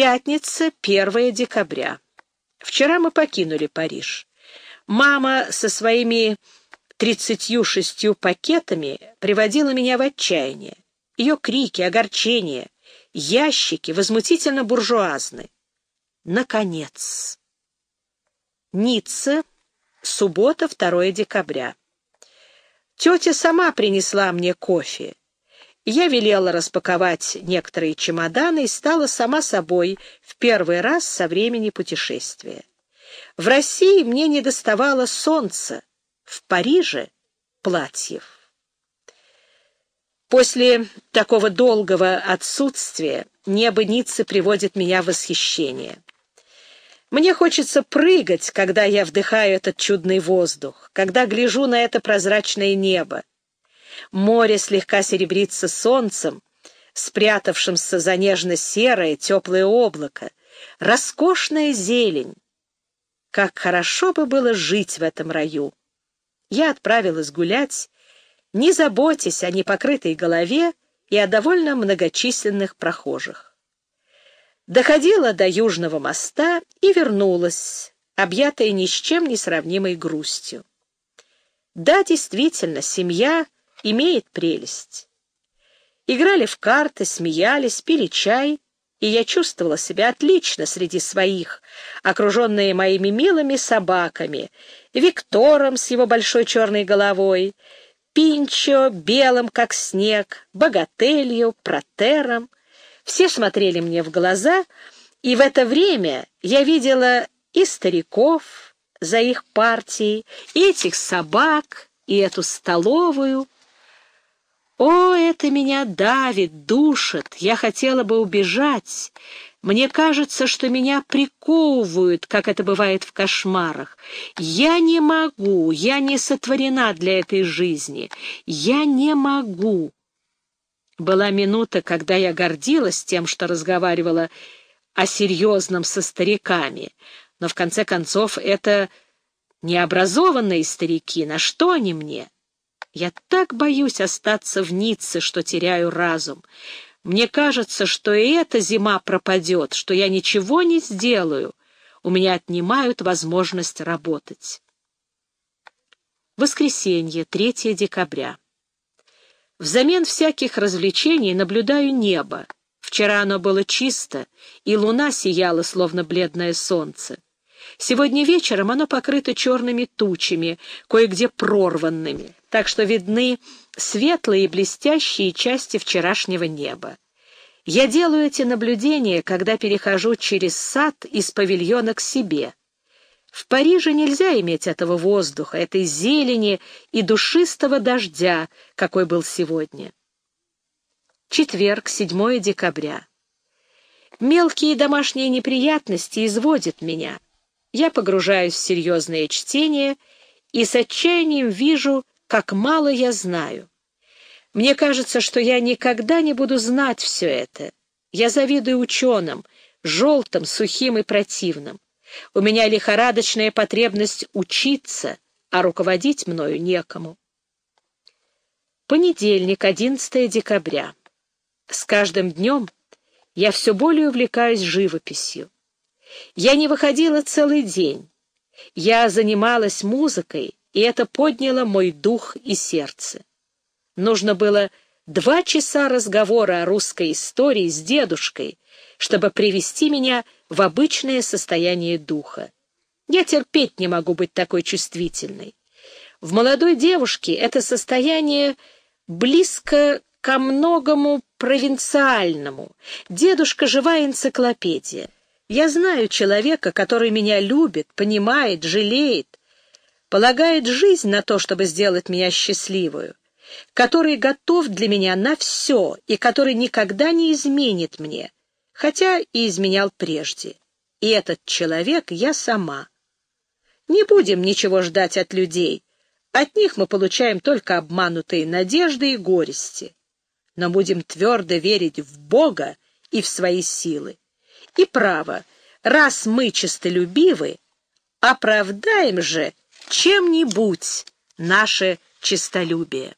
Пятница, 1 декабря. Вчера мы покинули Париж. Мама со своими тридцатью шестью пакетами приводила меня в отчаяние. Ее крики, огорчения, ящики возмутительно буржуазны. Наконец. Ницца, суббота, 2 декабря. Тетя сама принесла мне кофе. Я велела распаковать некоторые чемоданы и стала сама собой в первый раз со времени путешествия. В России мне не доставало солнца, в Париже — платьев. После такого долгого отсутствия небо Ниццы приводит меня в восхищение. Мне хочется прыгать, когда я вдыхаю этот чудный воздух, когда гляжу на это прозрачное небо. Море слегка серебрится солнцем, спрятавшимся за нежно-серое теплое облако, роскошная зелень. Как хорошо бы было жить в этом раю! Я отправилась гулять, не заботясь о непокрытой голове и о довольно многочисленных прохожих. Доходила до Южного моста и вернулась, объятая ни с чем не сравнимой грустью. Да, действительно, семья имеет прелесть. Играли в карты, смеялись, пили чай, и я чувствовала себя отлично среди своих, окруженные моими милыми собаками, Виктором с его большой черной головой, Пинчо, белым как снег, Богателью, Протером. Все смотрели мне в глаза, и в это время я видела и стариков за их партией, и этих собак, и эту столовую. О, это меня давит, душит, я хотела бы убежать, мне кажется, что меня приковывают, как это бывает в кошмарах. Я не могу, я не сотворена для этой жизни. Я не могу. Была минута, когда я гордилась тем, что разговаривала о серьезном со стариками, но в конце концов это необразованные старики, на что они мне? Я так боюсь остаться в Ницце, что теряю разум. Мне кажется, что и эта зима пропадет, что я ничего не сделаю. У меня отнимают возможность работать. Воскресенье, 3 декабря. Взамен всяких развлечений наблюдаю небо. Вчера оно было чисто, и луна сияла, словно бледное солнце. Сегодня вечером оно покрыто черными тучами, кое-где прорванными, так что видны светлые и блестящие части вчерашнего неба. Я делаю эти наблюдения, когда перехожу через сад из павильона к себе. В Париже нельзя иметь этого воздуха, этой зелени и душистого дождя, какой был сегодня. Четверг, 7 декабря. Мелкие домашние неприятности изводят меня. Я погружаюсь в серьезное чтение и с отчаянием вижу, как мало я знаю. Мне кажется, что я никогда не буду знать все это. Я завидую ученым, желтым, сухим и противным. У меня лихорадочная потребность учиться, а руководить мною некому. Понедельник, 11 декабря. С каждым днем я все более увлекаюсь живописью. Я не выходила целый день. Я занималась музыкой, и это подняло мой дух и сердце. Нужно было два часа разговора о русской истории с дедушкой, чтобы привести меня в обычное состояние духа. Я терпеть не могу быть такой чувствительной. В молодой девушке это состояние близко ко многому провинциальному. Дедушка — живая энциклопедия. Я знаю человека, который меня любит, понимает, жалеет, полагает жизнь на то, чтобы сделать меня счастливую, который готов для меня на все и который никогда не изменит мне, хотя и изменял прежде. И этот человек я сама. Не будем ничего ждать от людей. От них мы получаем только обманутые надежды и горести. Но будем твердо верить в Бога и в свои силы. И право, раз мы честолюбивы, оправдаем же чем-нибудь наше честолюбие.